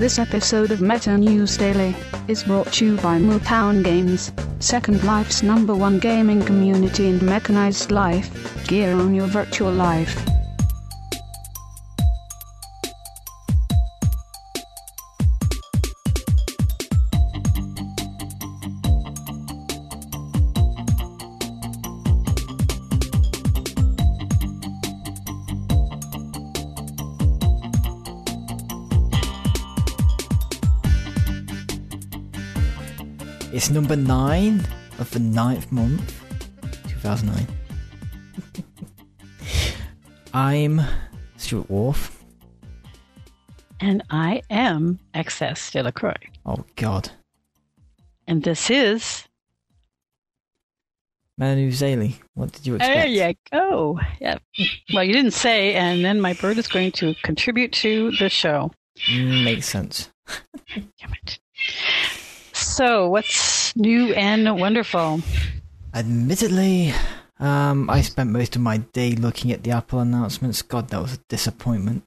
This episode of Meta News Daily is brought to you by Mootown Games, Second Life's number one gaming community and mechanized life. Gear on your virtual life. It's number nine of the ninth month, 2009. I'm Stuart Wharf. And I am Excess Delacroix. Oh, God. And this is. Manu Zaley. What did you expect? There you go. Yeah. Well, you didn't say, and then my bird is going to contribute to the show. Makes sense. Damn it. So, what's new and wonderful? Admittedly, um, I spent most of my day looking at the Apple announcements. God, that was a disappointment.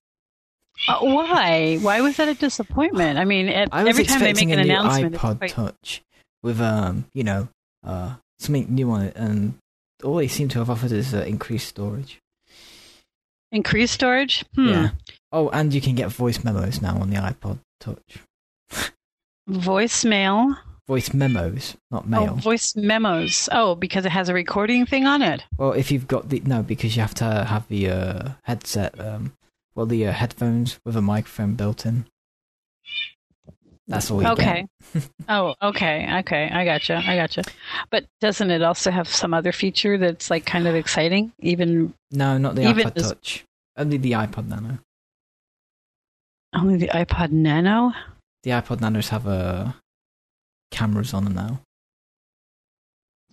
Uh, why? Why was that a disappointment? I mean, at, I every time they make an announcement, iPod quite, Touch with, um, you know, uh, something new on it, and all they seem to have offered is uh, increased storage. increased storage. Hmm. Yeah. Oh, and you can get voice memos now on the iPod Touch. Voicemail. Voice memos, not Oh, mail. voice memos. Oh, because it has a recording thing on it. well, if you've got the no, because you have to have the uh, headset, um, well, the uh, headphones with a microphone built in. That's all Okay. oh, okay, okay. I gotcha. I gotcha. But doesn't it also have some other feature that's like kind of exciting? Even No, not the Even iPod as- Touch. Only the iPod Nano. only the iPod Nano. The iPod Nanos have uh, cameras on them now.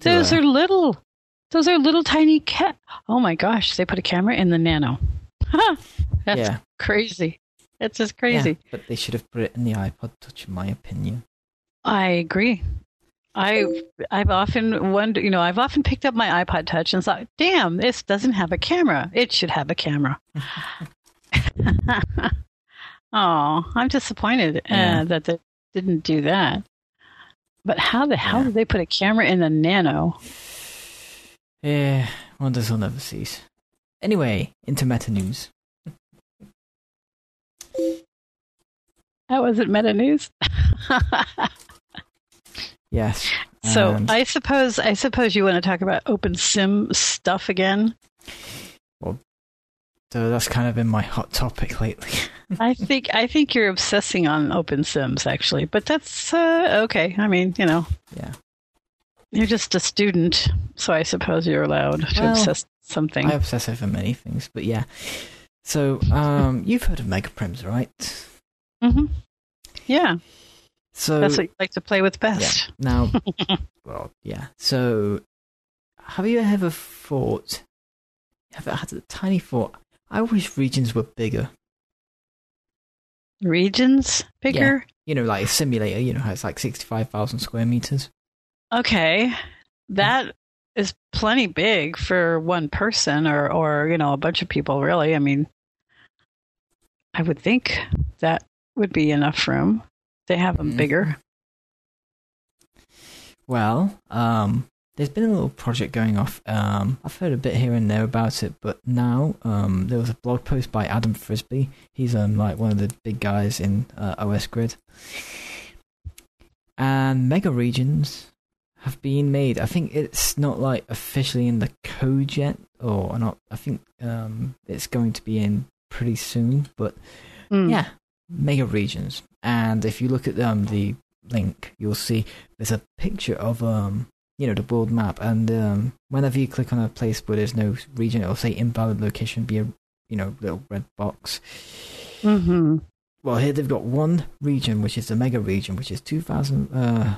To, Those uh, are little. Those are little tiny cat. Oh my gosh! They put a camera in the Nano. That's yeah, crazy. That's just yeah, crazy. but they should have put it in the iPod Touch, in my opinion. I agree. I I've often wondered, you know, I've often picked up my iPod Touch and thought, "Damn, this doesn't have a camera. It should have a camera." oh, I'm disappointed Yeah. uh, that they didn't do that. But how the hell Yeah. did they put a camera in the Nano? Yeah, wonders will never cease. Anyway, into meta news. That wasn't meta news. Yes. so I suppose I suppose you want to talk about open sim stuff again. So that's kind of been my hot topic lately. I think I think you're obsessing on open sims actually, but that's uh, okay. I mean, you know, yeah. you're just a student, so I suppose you're allowed to Well, obsess something. I obsess over many things, but yeah. So, um, you've heard of Mega Prims, right? hmm Yeah, So that's what you like to play with best. now, well, yeah. So, have you ever thought? Have you had a tiny thought? I wish regions were bigger. Regions bigger. You know, like a simulator. You know it's like sixty-five thousand square meters. Okay, that is plenty big for one person or or you know a bunch of people. Really, I mean, I would think that would be enough room. They have them Mhm. bigger. Well, um, there's been a little project going off. Um, I've heard a bit here and there about it, but now um, there was a blog post by Adam Frisby. He's um like one of the big guys in uh, OS Grid, and mega regions have been made. I think it's not like officially in the code yet, or not. I think um, it's going to be in pretty soon, but Mm. yeah, mega regions. And if you look at um, the link, you'll see there's a picture of um, you know, the world map. And um, whenever you click on a place where there's no region, it'll say invalid location, be a you know little red box. hmm Well, here they've got one region, which is the mega region, which is two thousand uh.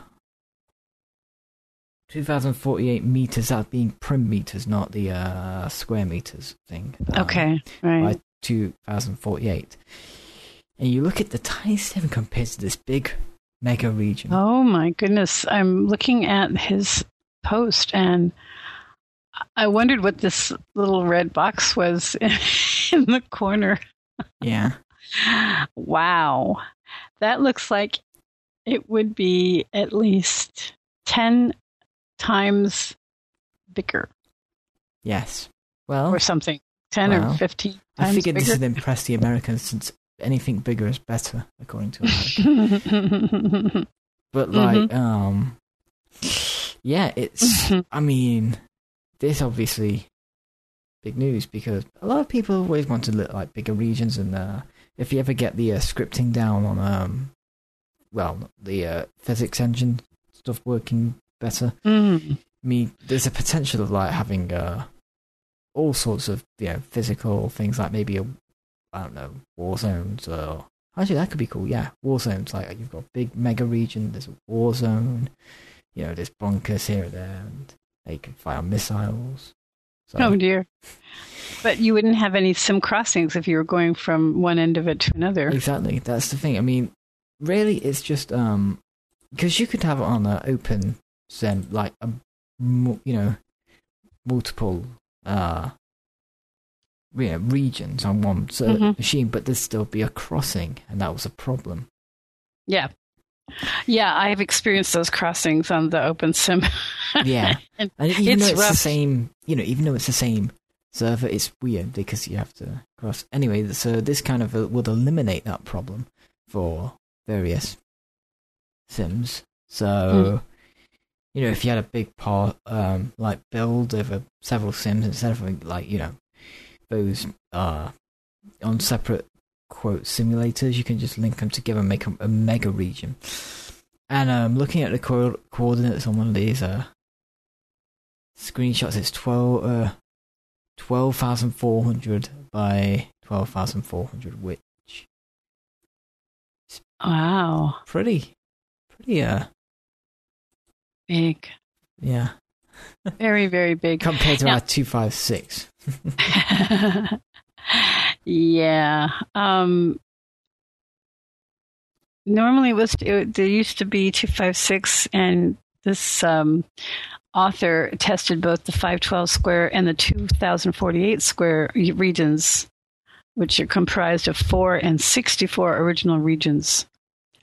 2048 meters, that being prim meters, not the uh, square meters thing. Um, Okay, right. by 2048. And you look at the tiny seven compared to this big mega region. Oh my goodness. I'm looking at his post and I wondered what this little red box was in the corner. Yeah. Wow. that looks like it would be at least 10 times bigger Yes. Well, or something. 10 Well, or 15 I figured this would impress the Americans since anything bigger is better, according to America. but like, um, yeah, it's. Mhm. I mean, this obviously big news because a lot of people always want to look like bigger regions, and uh, if you ever get the uh, scripting down on, um, well, the uh, physics engine stuff working better, Mm. I mean, there's a potential of like having uh, all sorts of you know physical things like maybe a I don't know war zones or actually that could be cool. Yeah, war zones like you've got a big mega region. There's a war zone. You know, there's bunkers here and there, and they can fire missiles. So, Oh dear. But you wouldn't have any sim crossings if you were going from one end of it to another. Exactly. That's the thing. I mean, really, it's just um, because you could have it on an open sim, like a, you know, multiple uh, yeah, regions on one certain Mhm. machine, but there'd still be a crossing, and that was a problem. Yeah. Yeah, I've experienced those crossings on the open sim. Yeah, And even It's though it's the same, you know, even though it's the same server, it's weird because you have to cross. Anyway, so this kind of uh, would eliminate that problem for various sims. So, you know, if you had a big part, um, like build over several sims instead of like you know those uh on separate quote simulators, you can just link them together and make a, a mega region. And um, looking at the co- coordinates on one of these uh, screenshots, it's 12, uh, 12,400 by 12,400, which wow, pretty, pretty, uh, big. yeah, Very, very big. compared to Now- our 256. yeah. Um, normally it was it, there used to be 256 and this um, author tested both the 512 square and the 2048 square regions which are comprised of 4 and 64 original regions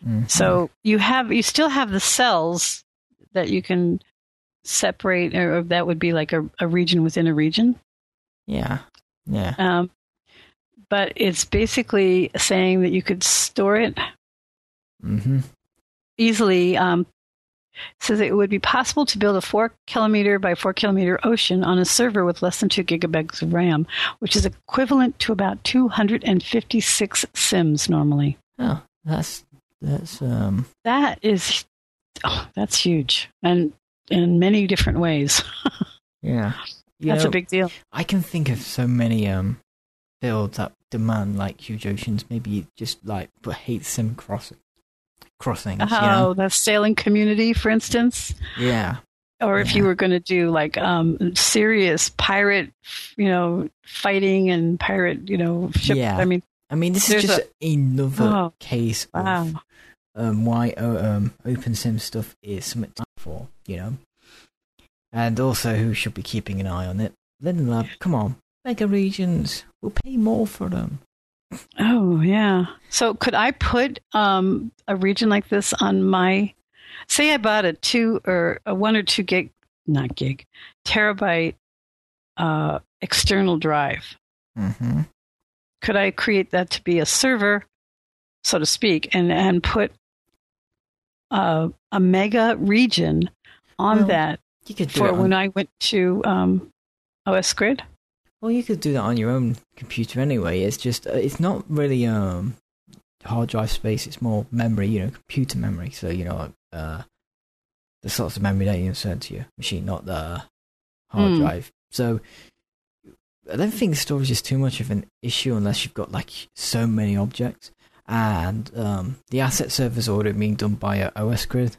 Mhm. so you have you still have the cells that you can separate or that would be like a, a region within a region yeah, yeah, um, but it's basically saying that you could store it hmm easily. Um, says it would be possible to build a four kilometer by four kilometer ocean on a server with less than two gigabytes of RAM, which is equivalent to about 256 sims normally. Oh, that's that's um, That is, oh, that's huge, and in many different ways. yeah. You that's know, a big deal. I can think of so many um builds that demand like huge oceans. Maybe just like put hate sim crossing crossings. you know? Oh, the sailing community, for instance. Yeah, or if you were going to do like um serious pirate you know fighting and pirate you know ship Yeah. i mean I mean this is just another Oh, case wow of um why uh, um open sim stuff is something to for, you know. And also who should be keeping an eye on it. Linden Lab, come on, mega regions. We'll pay more for them. oh yeah so could i put um a region like this on my say i bought a two or a one or two gig not gig terabyte uh external drive Mm-hmm. could i create that to be a server so to speak and and put uh, a mega region on Well, that You could for when I went to um, OS Grid. Well, you could do that on your own computer anyway. It's just uh, it's not really um hard drive space. It's more memory, you know, computer memory. So you know, uh, the sorts of memory that you insert to your machine, not the hard Hmm. drive. So I don't think storage is too much of an issue unless you've got like so many objects. And um, the asset server's already being done by a OS Grid.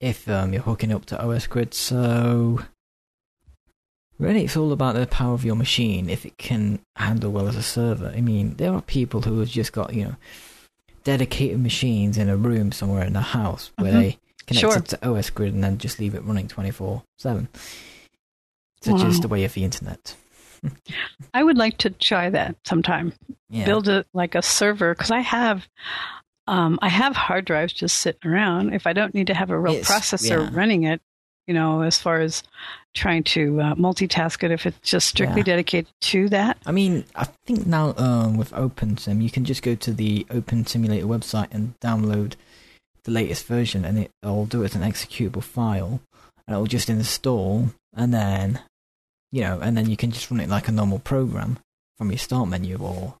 If um, you're hooking up to OS Grid, so Really, it's all about the power of your machine if it can handle well as a server. I mean, there are people who have just got, you know, dedicated machines in a room somewhere in a house where Mhm. they connect Sure. up to OS Grid and then just leave it running 24 7. Such Wow. is the way of the internet. I would like to try that sometime. Yeah. Build a like a server because I have um, I have hard drives just sitting around. If I don't need to have a real It's- processor yeah. running it, you know, as far as trying to uh, multitask it, if it's just strictly Yeah. dedicated to that. I mean, I think now um, with OpenSim, you can just go to the Open Simulator website and download the latest version, and it'll do it as an executable file, and it'll just install, and then, you know, and then you can just run it like a normal program from your start menu, or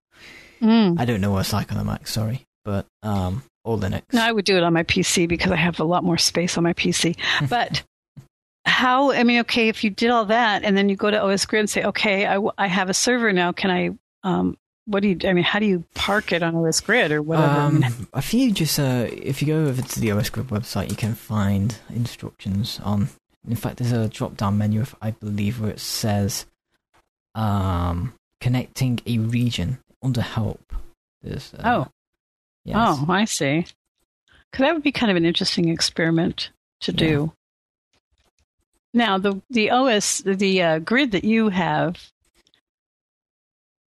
Mm. I don't know what it's like on the Mac, sorry, but um, or Linux. No, I would do it on my PC because I have a lot more space on my PC. But how, I mean, okay, if you did all that and then you go to OS Grid and say, okay, i, I have a server now, can I, um, what do you, I mean, how do you park it on OS Grid or whatever? I mean, Um, if you just uh, if you go over to the OS Grid website, you can find instructions on. In fact, there's a drop-down menu, if I believe, where it says um, connecting a region under help. There's, uh, oh, yes. oh, I see. Because that would be kind of an interesting experiment to do. Now, the, the OS, the uh, grid that you have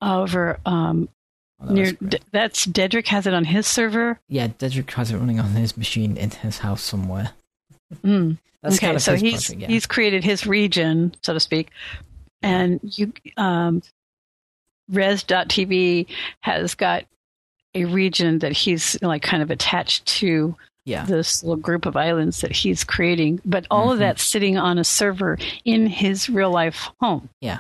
over um, the near, OS D- that's Dedrick has it on his server. yeah, Dedrick has it running on his machine in his house somewhere. Mm. That's okay, kind of so he's project, yeah. he's created his region, so to speak, and you um, Res.tv has got a region that he's like kind of attached to yeah, this little group of islands that he's creating, but all of Mhm. that's sitting on a server in his real life home. Yeah.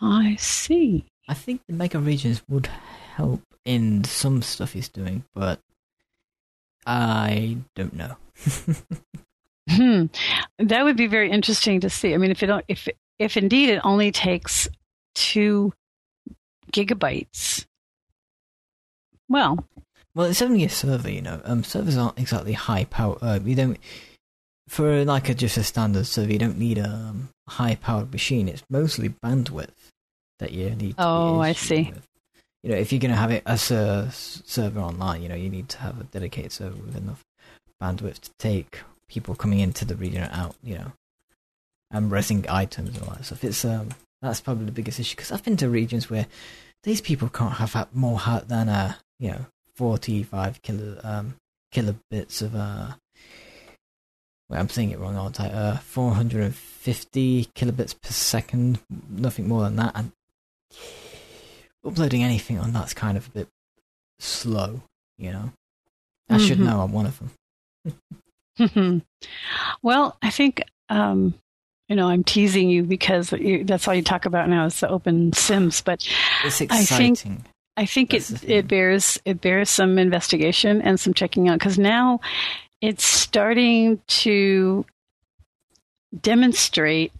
I see. I think the mega regions would help in some stuff he's doing, but I don't know. Hmm. That would be very interesting to see. I mean, if it don't, if if indeed it only takes two gigabytes, well, Well, it's only a server, you know. Um, servers aren't exactly high power. Uh, you don't for like a just a standard server. You don't need a um, high powered machine. It's mostly bandwidth that you need. Oh, I see. With. You know, if you're going to have it as a server online, you know, you need to have a dedicated server with enough bandwidth to take people coming into the region out. You know, and resing items and all that stuff. It's um, that's probably the biggest issue because I've been to regions where these people can't have more ha- than a you know 45 kilo um kilobits of uh wait, I'm saying it wrong aren't I? Uh 450 kilobits per second nothing more than that and uploading anything on that's kind of a bit slow you know? I should Mhm. know I'm one of them. Well, I think um, you know I'm teasing you because you, that's all you talk about now is the open Sims, but it's I think- exciting I think That's it it bears it bears some investigation and some checking out because now it's starting to demonstrate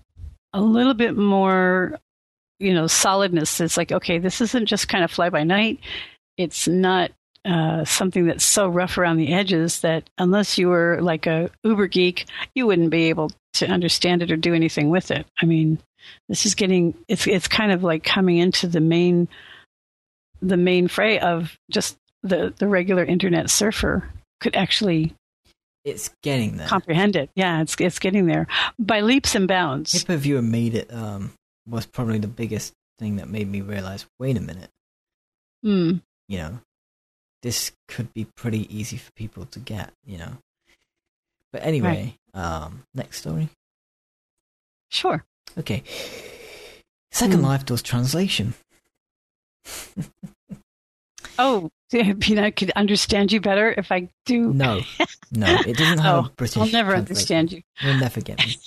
a little bit more, you know, solidness. It's like okay, this isn't just kind of fly by night. It's not uh, something that's so rough around the edges that unless you were like a uber geek, you wouldn't be able to understand it or do anything with it. I mean, this is getting it's it's kind of like coming into the main the main fray of just the the regular internet surfer could actually it's getting there comprehend it. Yeah, it's it's getting there by leaps and bounds. Hippo Viewer made it um was probably the biggest thing that made me realize wait a minute Hmm. you know, this could be pretty easy for people to get, you know. But anyway, um, next story. Sure. Okay. Second Hmm. Life does translation. Oh, Pina, I could understand you better if I do. No, no, it doesn't have Oh, a British. I'll never translation. understand you. You'll never get me.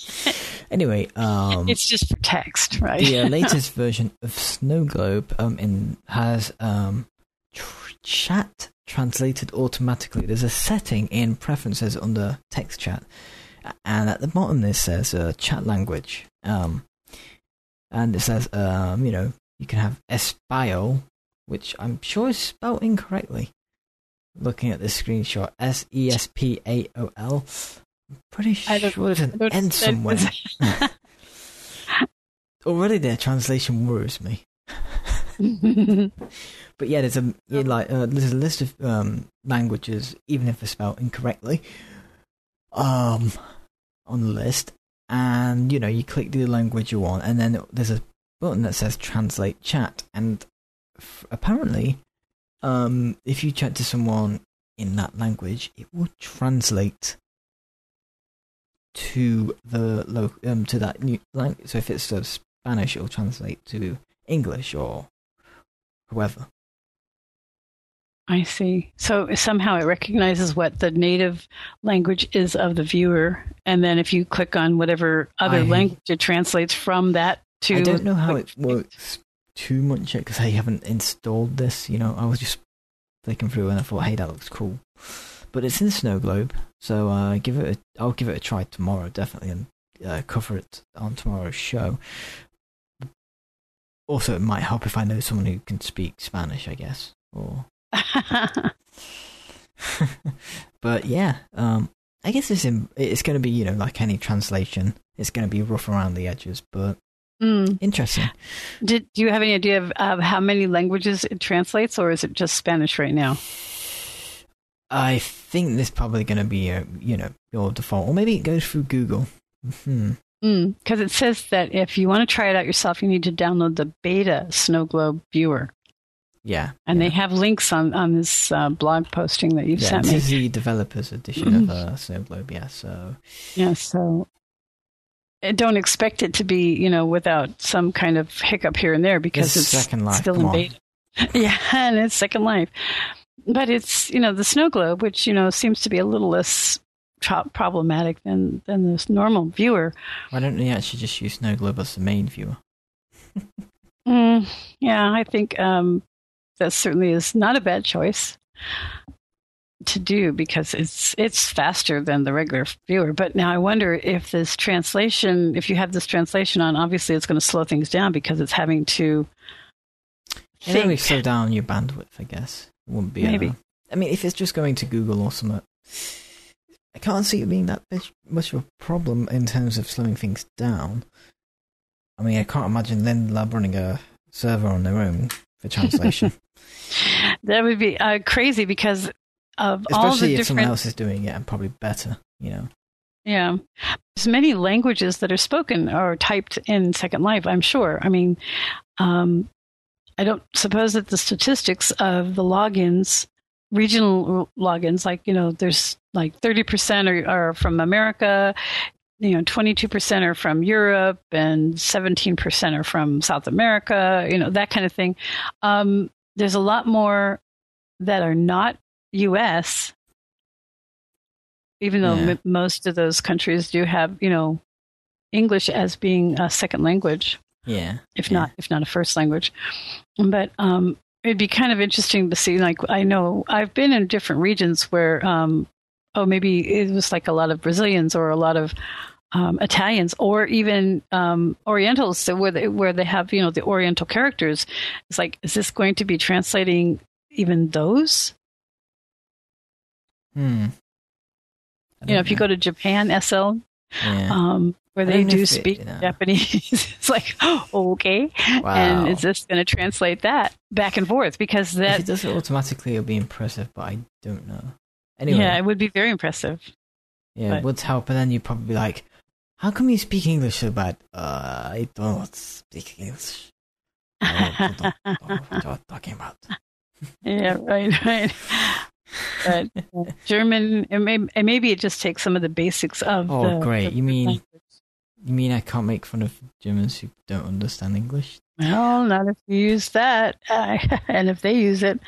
Anyway, um, it's just for text, right? the uh, latest version of Snow Globe um, in, has um, tr- chat translated automatically. There's a setting in preferences under text chat, and at the bottom this says uh, chat language. Um, and it says, um, you know, you can have Español, which I'm sure is spelled incorrectly. Looking at this screenshot, S E S P A O L. I'm pretty sure there's an N somewhere. Already their translation worries me. But yeah, there's a yeah, like uh, there's a list of um, languages, even if they're spelled incorrectly, um, on the list. And you know, you click the language you want, and then there's a button that says translate chat, and f- apparently, um, if you chat to someone in that language, it will translate to the lo- um to that new language. So if it's of Spanish, it'll translate to English or whoever. I see. So somehow it recognizes what the native language is of the viewer, and then if you click on whatever other I- language, it translates from that to. I don't know how it works too much yet because I haven't installed this. You know, I was just flicking through and I thought, hey, that looks cool. But it's in Snow Globe, so uh, give it. A, I'll give it a try tomorrow, definitely, and uh, cover it on tomorrow's show. Also, it might help if I know someone who can speak Spanish, I guess. Or, but yeah, um, I guess it's in, it's going to be you know like any translation, it's going to be rough around the edges, but Mm. interesting. Did do you have any idea of, of how many languages it translates, or is it just Spanish right now? I think there's probably going to be a you know your default, or maybe it goes through Google. Hmm. Because it says that if you want to try it out yourself, you need to download the beta Snow Globe viewer, Yeah, and yeah. they have links on on this uh, blog posting that you've yeah, sent this me. is the developers edition of uh, Snow Globe. Yeah, so Yeah, so don't expect it to be, you know, without some kind of hiccup here and there because It's it's Second Life, still come in beta. Yeah, and it's Second Life. But it's, you know, the snow globe, which, you know, seems to be a little less tro- problematic than, than this normal viewer. why don't we actually just use Snow Globe as the main viewer? Mm, yeah, I think um, that certainly is not a bad choice to do because it's it's faster than the regular viewer. But now I wonder if this translation, if you have this translation on, obviously it's going to slow things down because it's having to It only slow down your bandwidth, I guess. It wouldn't be. Maybe. I mean, if it's just going to Google or something, I can't see it being that much- much of a problem in terms of slowing things down. I mean, I can't imagine Linden Lab running a server on their own for translation, That would be uh, crazy because of all especially the if someone else is doing it and probably better. You know. Yeah. There's many languages that are spoken or typed in Second Life, I'm sure. I mean, um, I don't suppose that the statistics of the logins, regional logins, like, you know, there's like 30% are, are from America, you know, 22% are from Europe, and 17% are from South America, you know, that kind of thing. Um, there's a lot more that are not US even though Yeah. m- most of those countries do have you know english as being a second language Yeah. if Yeah. not if not a first language but um it'd be kind of interesting to see like i know i've been in different regions where um oh maybe it was like a lot of brazilians or a lot of um, Italians or even um, Orientals, where they where they have you know the Oriental characters, it's like is this going to be translating even those? Hmm. You know, don't if you go to Japan SL, yeah. um, where they don't know do it- speak yeah. Japanese. it's like, okay. wow. And is this going to translate that back and forth? Because that. if it does it automatically, it'll be impressive, but I don't know. Anyway, yeah, it would be very impressive. Yeah, But- it would help, and then you'd probably be like, "How come you speak English so bad?" Uh, I don't speak English. I don't, don't know what you're talking about. yeah, right, right. But German, and maybe, and maybe it just takes some of the basics of. Oh, the, great. the You mean- language. You mean I can't make fun of Germans who don't understand English? Well, not if you use that. Uh, and if they use it,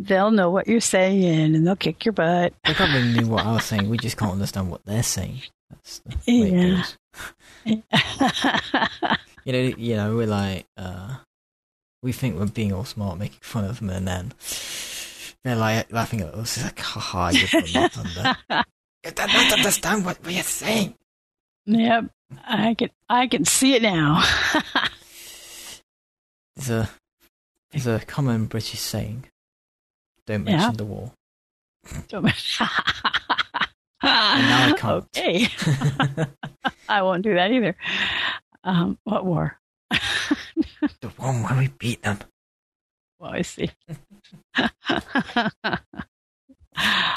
they'll know what you're saying and they'll kick your butt. They probably knew what I was saying. We just can't understand what they're saying. That's the way Yeah. You know, you know, we're like, uh, we think we're being all smart, making fun of them, and then they're like laughing at us. It's like, haha, you're from that under. You don't understand what we are saying. yep. I can I can see it now. There's a there's a common British saying. Don't Yeah. mention the war. Don't now I can't. Okay. I won't do that either. Um, what war? the one where we beat them. well, I see.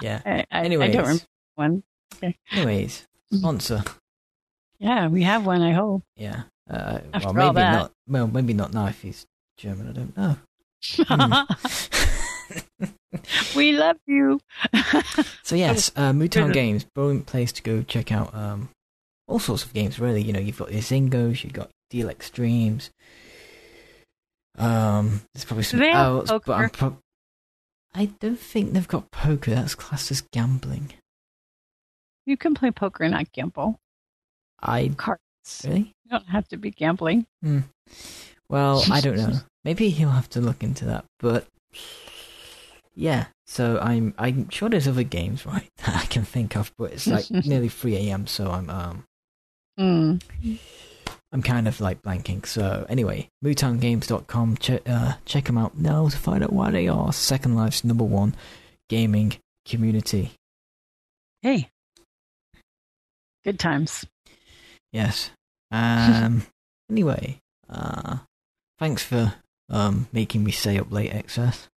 Yeah. I, I, I Anyways. don't remember one. Anyways, Mhm. sponsor. Yeah, we have one. I hope. Yeah. Uh, well, maybe that. not. Well, maybe not now if he's German. I don't know. Hmm. we love you. So yes, uh, Good. Games, brilliant place to go check out um, all sorts of games. Really, you know, you've got your Zyngos, you've got Deal Extremes. Um, there's probably some they but I'm pro- I don't think they've got poker. That's classed as gambling. you can play poker and not gamble. I Cards. really. You don't have to be gambling. Hmm. Well, I don't know. Maybe he'll have to look into that. But yeah, so I'm I'm sure there's other games right that I can think of, but it's like nearly 3 a.m. So I'm um Mm. I'm kind of like blanking. So anyway, MootownGames.com. Check uh, check them out now to find out why they are Second Life's number one gaming community. Hey. Good times. Yes. Um. anyway, uh, thanks for um making me stay up late, excess.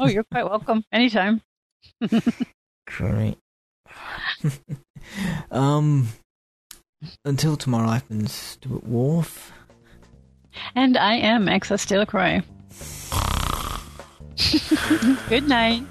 oh, you're quite welcome. Anytime. Great. um. Until tomorrow, I've been Stuart Wharf. And I am Excess Delacroix. Good night.